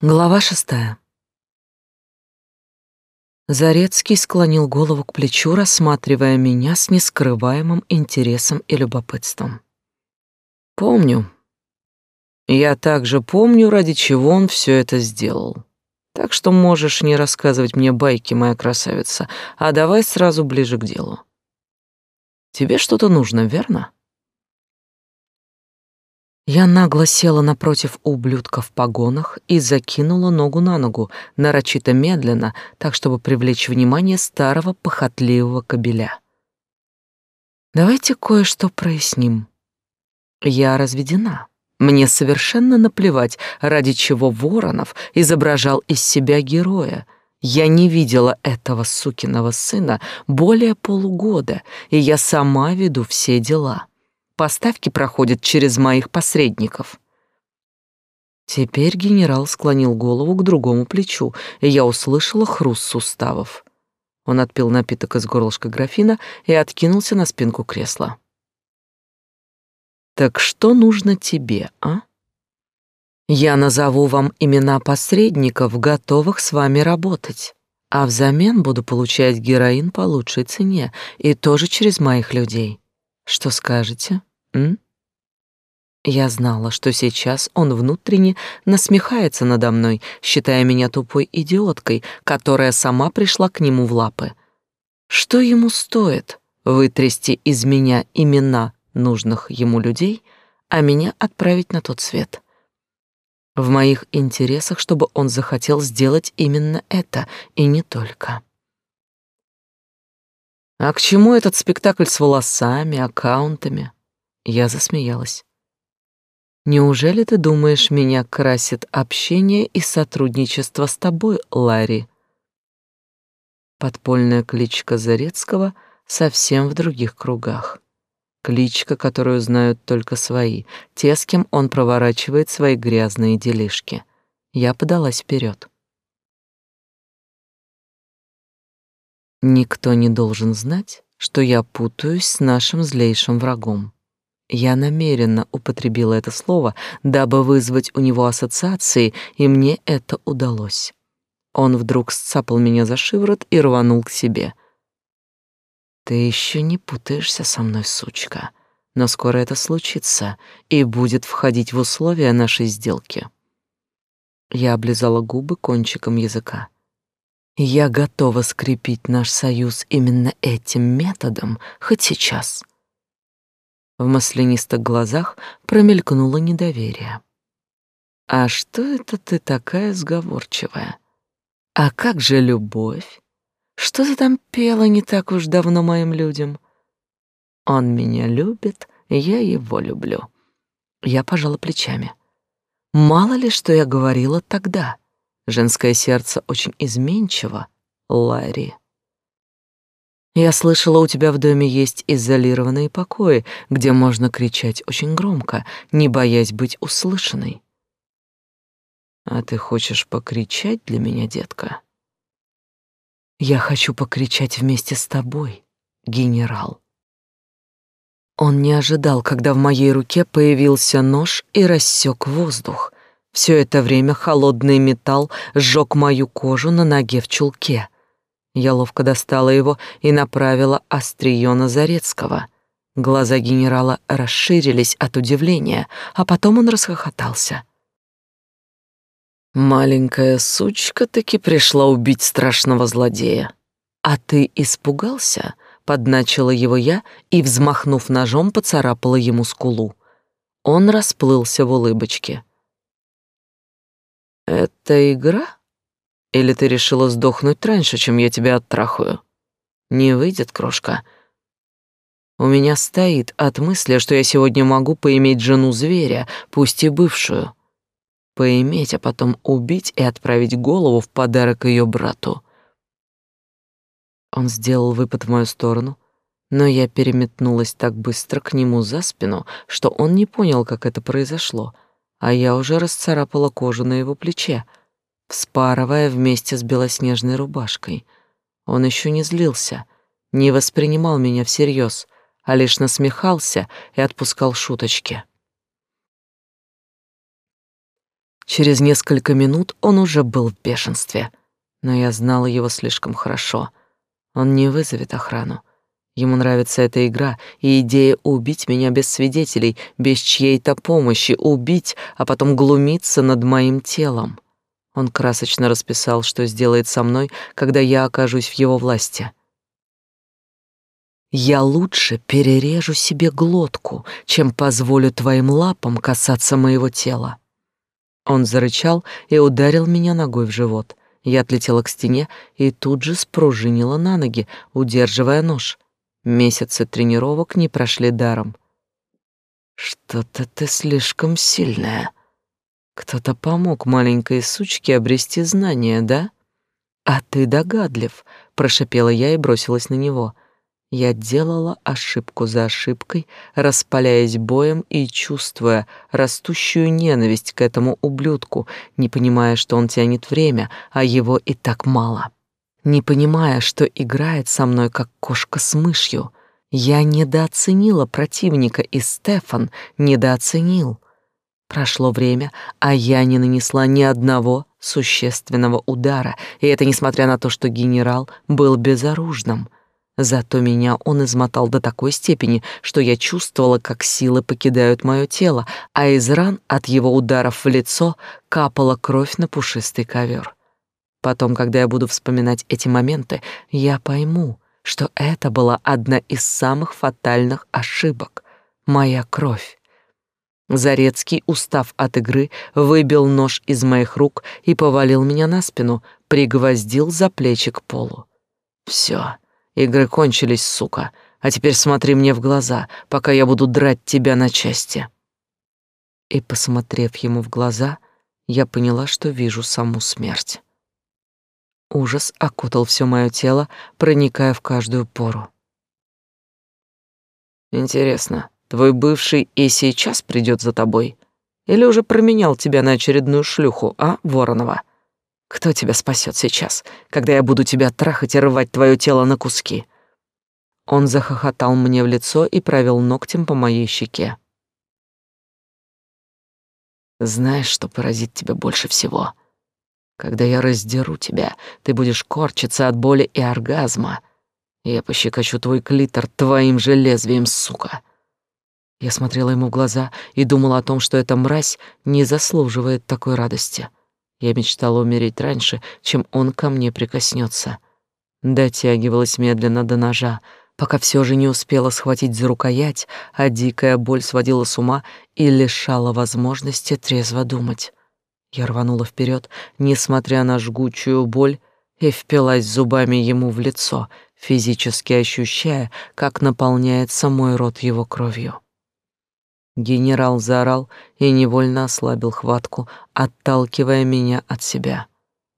Глава шестая. Зарецкий склонил голову к плечу, рассматривая меня с нескрываемым интересом и любопытством. Помню. Я также помню, ради чего он все это сделал. Так что можешь не рассказывать мне байки, моя красавица, а давай сразу ближе к делу. Тебе что-то нужно, верно? Я нагло села напротив ублюдка в погонах и закинула ногу на ногу, нарочито медленно, так чтобы привлечь внимание старого похотливого кобеля. Давайте кое-что проясним. Я разведена. Мне совершенно наплевать, ради чего Воронов изображал из себя героя. Я не видела этого сукиного сына более полугода, и я сама веду все дела. Поставки проходят через моих посредников. Теперь генерал склонил голову к другому плечу, и я услышала хруст суставов. Он отпил напиток из горлышка графина и откинулся на спинку кресла. Так что нужно тебе, а? Я назову вам имена посредников, готовых с вами работать, а взамен буду получать героин по лучшей цене и тоже через моих людей. Что скажете? М? Я знала, что сейчас он внутренне насмехается надо мной, считая меня тупой идиоткой, которая сама пришла к нему в лапы. Что ему стоит вытрясти из меня имена нужных ему людей, а меня отправить на тот свет? В моих интересах, чтобы он захотел сделать именно это, и не только. А к чему этот спектакль с волосами, аккаунтами? Я засмеялась. Неужели ты думаешь, меня красит общение и сотрудничество с тобой, Ларри? Подпольная кличка Зарецкого совсем в других кругах. Кличка, которую знают только свои, те, с кем он проворачивает свои грязные делишки. Я подалась вперед. Никто не должен знать, что я путаюсь с нашим злейшим врагом. Я намеренно употребила это слово, дабы вызвать у него ассоциации, и мне это удалось. Он вдруг сцапал меня за шиворот и рванул к себе. Ты еще не путаешься со мной, сучка, но скоро это случится и будет входить в условия нашей сделки. Я облизала губы кончиком языка. Я готова скрепить наш союз именно этим методом, хоть сейчас. В маслянистых глазах промелькнуло недоверие. «А что это ты такая сговорчивая? А как же любовь? Что ты там пела не так уж давно моим людям? Он меня любит, я его люблю». Я пожала плечами. Мало ли, что я говорила тогда. Женское сердце очень изменчиво, Ларри. Я слышала, у тебя в доме есть изолированные покои, где можно кричать очень громко, не боясь быть услышанной. А ты хочешь покричать для меня, детка? Я хочу покричать вместе с тобой, генерал. Он не ожидал, когда в моей руке появился нож и рассек воздух. Все это время холодный металл сжег мою кожу на ноге в чулке — я ловко достала его и направила острие на Зарецкого. Глаза генерала расширились от удивления, а потом он расхохотался. «Маленькая сучка таки пришла убить страшного злодея. А ты испугался?» — подначила его я и, взмахнув ножом, поцарапала ему скулу. Он расплылся в улыбочке. «Это игра?» Или ты решила сдохнуть раньше, чем я тебя оттрахаю? Не выйдет, крошка. У меня стоит от мысли, что я сегодня могу поиметь жену зверя, пусть и бывшую. Поиметь, а потом убить и отправить голову в подарок ее брату. Он сделал выпад в мою сторону, но я переметнулась так быстро к нему за спину, что он не понял, как это произошло, а я уже расцарапала кожу на его плече — вспарывая вместе с белоснежной рубашкой. Он еще не злился, не воспринимал меня всерьез, а лишь насмехался и отпускал шуточки. Через несколько минут он уже был в бешенстве, но я знала его слишком хорошо. Он не вызовет охрану. Ему нравится эта игра и идея убить меня без свидетелей, без чьей-то помощи, убить, а потом глумиться над моим телом. Он красочно расписал, что сделает со мной, когда я окажусь в его власти. Я лучше перережу себе глотку, чем позволю твоим лапам касаться моего тела. Он зарычал и ударил меня ногой в живот. Я отлетела к стене и тут же спружинила на ноги, удерживая нож. Месяцы тренировок не прошли даром. Что-то ты слишком сильная. Кто-то помог маленькой сучке обрести знания, да? А ты догадлив, прошипела я и бросилась на него. Я делала ошибку за ошибкой, распаляясь боем и чувствуя растущую ненависть к этому ублюдку, не понимая, что он тянет время, а его и так мало. Не понимая, что играет со мной как кошка с мышью. Я недооценила противника, и Стефан недооценил. Прошло время, а я не нанесла ни одного существенного удара, и это несмотря на то, что генерал был безоружным. Зато меня он измотал до такой степени, что я чувствовала, как силы покидают мое тело, а из ран от его ударов в лицо капала кровь на пушистый ковер. Потом, когда я буду вспоминать эти моменты, я пойму, что это была одна из самых фатальных ошибок — моя кровь. Зарецкий, устав от игры, выбил нож из моих рук и повалил меня на спину, пригвоздил за плечи к полу. Все, игры кончились, сука. А теперь смотри мне в глаза, пока я буду драть тебя на части. И посмотрев ему в глаза, я поняла, что вижу саму смерть. Ужас окутал все мое тело, проникая в каждую пору. Интересно, Твой бывший и сейчас придет за тобой? Или уже променял тебя на очередную шлюху, а, Воронова? Кто тебя спасет сейчас, когда я буду тебя трахать и рвать твое тело на куски?» Он захохотал мне в лицо и провел ногтем по моей щеке. «Знаешь, что поразит тебя больше всего? Когда я раздеру тебя, ты будешь корчиться от боли и оргазма. Я пощекочу твой клитор твоим же лезвием, сука. Я смотрела ему в глаза и думала о том, что эта мразь не заслуживает такой радости. Я мечтала умереть раньше, чем он ко мне прикоснется. Дотягивалась медленно до ножа, пока все же не успела схватить за рукоять, а дикая боль сводила с ума и лишала возможности трезво думать. Я рванула вперед, несмотря на жгучую боль, и впилась зубами ему в лицо, физически ощущая, как наполняется мой рот его кровью. Генерал заорал и невольно ослабил хватку, отталкивая меня от себя.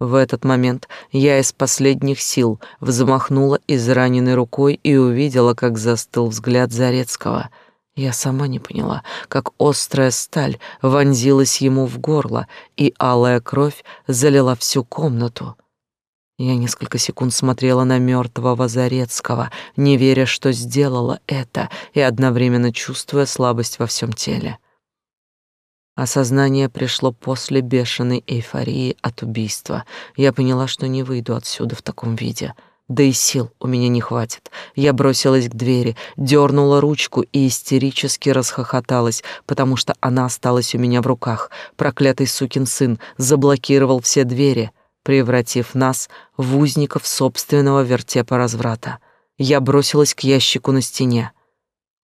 В этот момент я из последних сил взмахнула израненной рукой и увидела, как застыл взгляд Зарецкого. Я сама не поняла, как острая сталь вонзилась ему в горло, и алая кровь залила всю комнату. Я несколько секунд смотрела на мертвого Зарецкого, не веря, что сделала это, и одновременно чувствуя слабость во всем теле. Осознание пришло после бешеной эйфории от убийства. Я поняла, что не выйду отсюда в таком виде. Да и сил у меня не хватит. Я бросилась к двери, дернула ручку и истерически расхохоталась, потому что она осталась у меня в руках. Проклятый сукин сын заблокировал все двери — превратив нас в узников собственного вертепа разврата. Я бросилась к ящику на стене.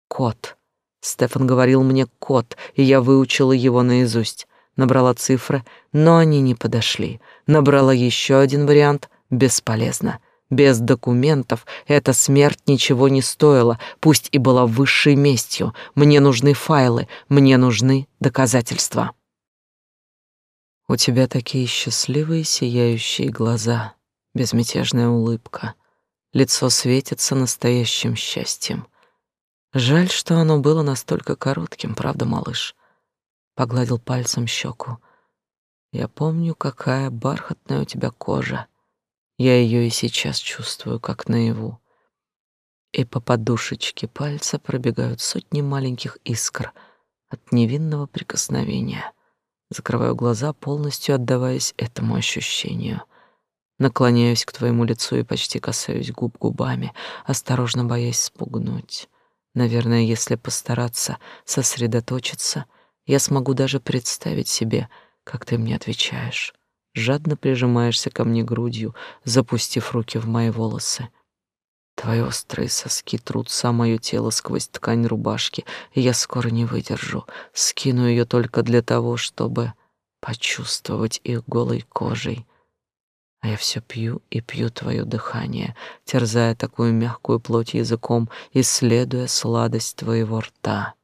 Кот. Стефан говорил мне кот, и я выучила его наизусть. Набрала цифры, но они не подошли. Набрала еще один вариант — бесполезно. Без документов эта смерть ничего не стоила, пусть и была высшей местью. Мне нужны файлы, мне нужны доказательства. У тебя такие счастливые сияющие глаза, безмятежная улыбка. Лицо светится настоящим счастьем. Жаль, что оно было настолько коротким, правда, малыш? Погладил пальцем щеку. Я помню, какая бархатная у тебя кожа. Я ее и сейчас чувствую, как наяву. И по подушечке пальца пробегают сотни маленьких искр от невинного прикосновения. Закрываю глаза, полностью отдаваясь этому ощущению. Наклоняюсь к твоему лицу и почти касаюсь губ губами, осторожно боясь спугнуть. Наверное, если постараться сосредоточиться, я смогу даже представить себе, как ты мне отвечаешь. Жадно прижимаешься ко мне грудью, запустив руки в мои волосы. Твои острые соски трутся мое тело сквозь ткань рубашки, и я скоро не выдержу. Скину ее только для того, чтобы почувствовать их голой кожей. А я все пью и пью твое дыхание, терзая такую мягкую плоть языком, исследуя сладость твоего рта.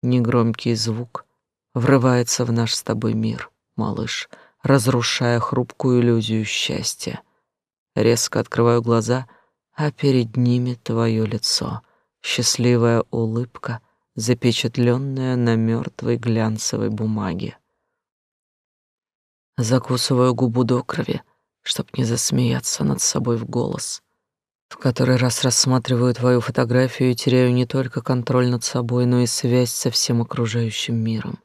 Негромкий звук врывается в наш с тобой мир, малыш, разрушая хрупкую иллюзию счастья. Резко открываю глаза, а перед ними твое лицо, счастливая улыбка, запечатленная на мертвой глянцевой бумаге. Закусываю губу до крови, чтоб не засмеяться над собой в голос. В который раз рассматриваю твою фотографию и теряю не только контроль над собой, но и связь со всем окружающим миром.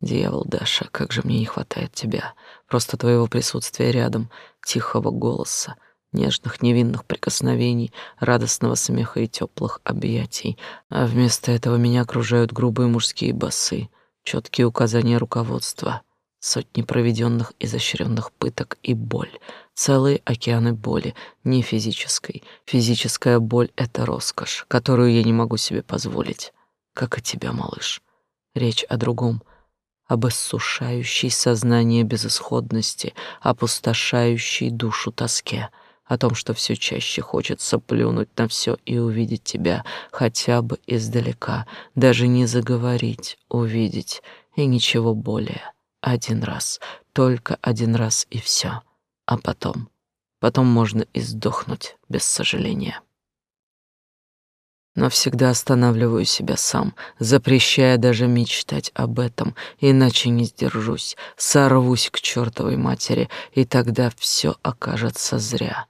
Дьявол, Даша, как же мне не хватает тебя, просто твоего присутствия рядом, тихого голоса, нежных невинных прикосновений, радостного смеха и теплых объятий. А вместо этого меня окружают грубые мужские басы, четкие указания руководства — сотни проведенных изощренных пыток и боль, целые океаны боли, не физической. Физическая боль — это роскошь, которую я не могу себе позволить, как и тебя, малыш. Речь о другом, об иссушающей сознание безысходности, опустошающей душу тоске, о том, что все чаще хочется плюнуть на все и увидеть тебя хотя бы издалека, даже не заговорить, увидеть и ничего более. Один раз, только один раз и все. А потом, потом можно и сдохнуть без сожаления. Но всегда останавливаю себя сам, запрещая даже мечтать об этом, иначе не сдержусь, сорвусь к чертовой матери, и тогда все окажется зря.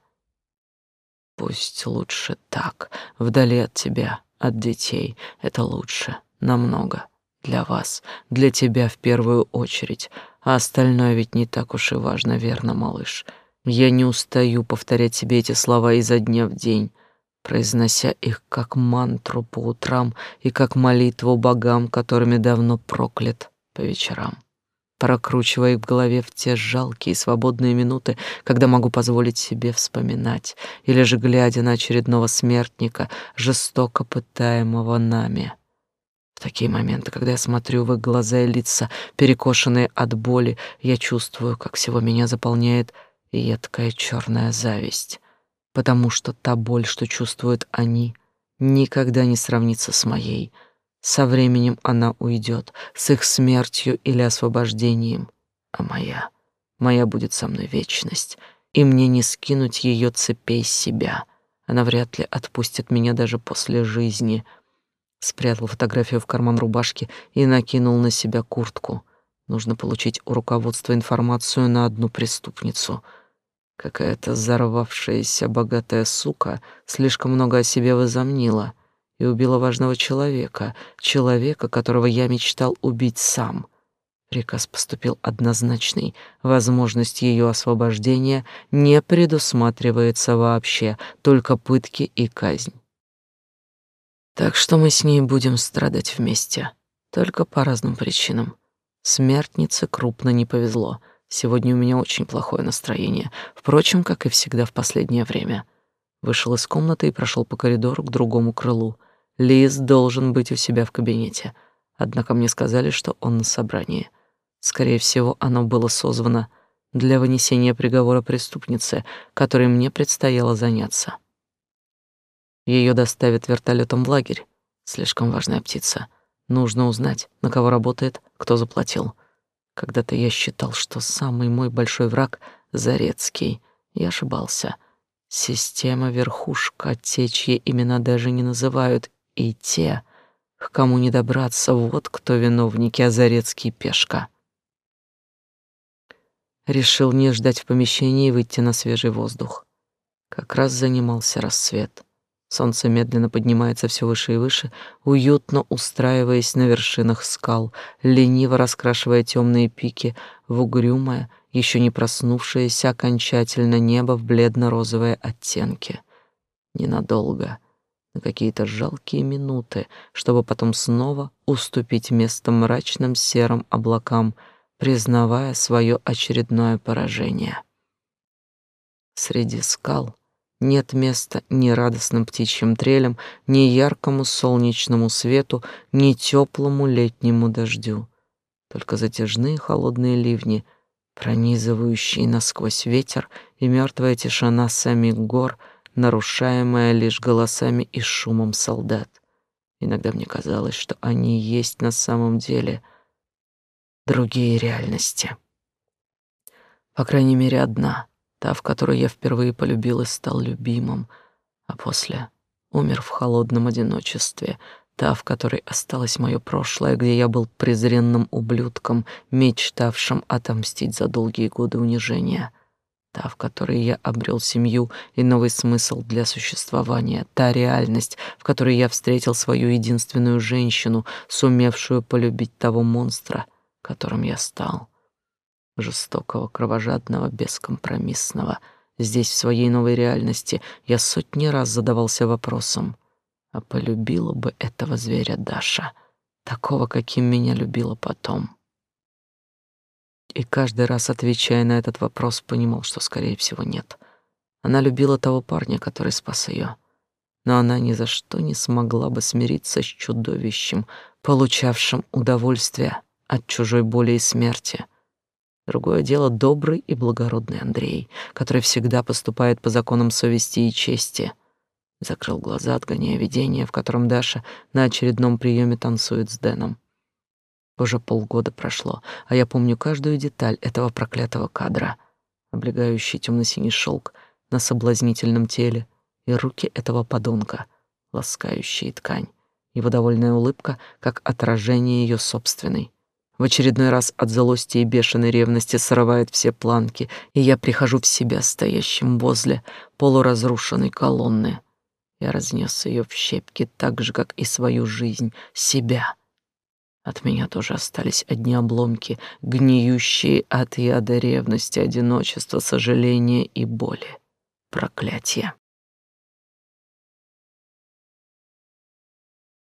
Пусть лучше так, вдали от тебя, от детей, это лучше, намного. Для вас, для тебя в первую очередь. А остальное ведь не так уж и важно, верно, малыш? Я не устаю повторять себе эти слова изо дня в день, произнося их как мантру по утрам и как молитву богам, которыми давно проклят по вечерам прокручивая их в голове в те жалкие свободные минуты, когда могу позволить себе вспоминать, или же глядя на очередного смертника, жестоко пытаемого нами такие моменты, когда я смотрю в их глаза и лица, перекошенные от боли, я чувствую, как всего меня заполняет едкая черная зависть, потому что та боль, что чувствуют они, никогда не сравнится с моей. Со временем она уйдет, с их смертью или освобождением, а моя, моя будет со мной вечность, и мне не скинуть ее цепей с себя. Она вряд ли отпустит меня даже после жизни — спрятал фотографию в карман рубашки и накинул на себя куртку. Нужно получить у руководства информацию на одну преступницу. Какая-то взорвавшаяся богатая сука слишком много о себе возомнила и убила важного человека, человека, которого я мечтал убить сам. Приказ поступил однозначный. Возможность ее освобождения не предусматривается вообще, только пытки и казнь. Так что мы с ней будем страдать вместе, только по разным причинам. Смертнице крупно не повезло. Сегодня у меня очень плохое настроение, впрочем, как и всегда в последнее время. Вышел из комнаты и прошел по коридору к другому крылу. Лиз должен быть у себя в кабинете. Однако мне сказали, что он на собрании. Скорее всего, оно было созвано для вынесения приговора преступнице, которой мне предстояло заняться. Ее доставят вертолетом в лагерь. Слишком важная птица. Нужно узнать, на кого работает, кто заплатил. Когда-то я считал, что самый мой большой враг — Зарецкий. Я ошибался. Система верхушка, те, чьи имена даже не называют, и те, к кому не добраться, вот кто виновники, а Зарецкий — пешка. Решил не ждать в помещении и выйти на свежий воздух. Как раз занимался рассвет. Солнце медленно поднимается все выше и выше, уютно устраиваясь на вершинах скал, лениво раскрашивая темные пики в угрюмое, еще не проснувшееся окончательно небо в бледно-розовые оттенки. Ненадолго, на какие-то жалкие минуты, чтобы потом снова уступить место мрачным серым облакам, признавая свое очередное поражение. Среди скал — нет места ни радостным птичьим трелям, ни яркому солнечному свету, ни теплому летнему дождю. Только затяжные холодные ливни, пронизывающие насквозь ветер и мертвая тишина самих гор, нарушаемая лишь голосами и шумом солдат. Иногда мне казалось, что они есть на самом деле другие реальности. По крайней мере, одна — та, в которой я впервые полюбил и стал любимым, а после умер в холодном одиночестве, та, в которой осталось мое прошлое, где я был презренным ублюдком, мечтавшим отомстить за долгие годы унижения, та, в которой я обрел семью и новый смысл для существования, та реальность, в которой я встретил свою единственную женщину, сумевшую полюбить того монстра, которым я стал жестокого, кровожадного, бескомпромиссного. Здесь, в своей новой реальности, я сотни раз задавался вопросом, а полюбила бы этого зверя Даша, такого, каким меня любила потом. И каждый раз, отвечая на этот вопрос, понимал, что, скорее всего, нет. Она любила того парня, который спас ее, но она ни за что не смогла бы смириться с чудовищем, получавшим удовольствие от чужой боли и смерти — Другое дело добрый и благородный Андрей, который всегда поступает по законам совести и чести. Закрыл глаза, отгоняя видение, в котором Даша на очередном приеме танцует с Дэном. Уже полгода прошло, а я помню каждую деталь этого проклятого кадра. Облегающий темно-синий шелк на соблазнительном теле и руки этого подонка, ласкающие ткань. Его довольная улыбка, как отражение ее собственной. В очередной раз от злости и бешеной ревности срывает все планки, и я прихожу в себя стоящим возле полуразрушенной колонны. Я разнес ее в щепки так же, как и свою жизнь, себя. От меня тоже остались одни обломки, гниющие от яда ревности, одиночества, сожаления и боли. Проклятие.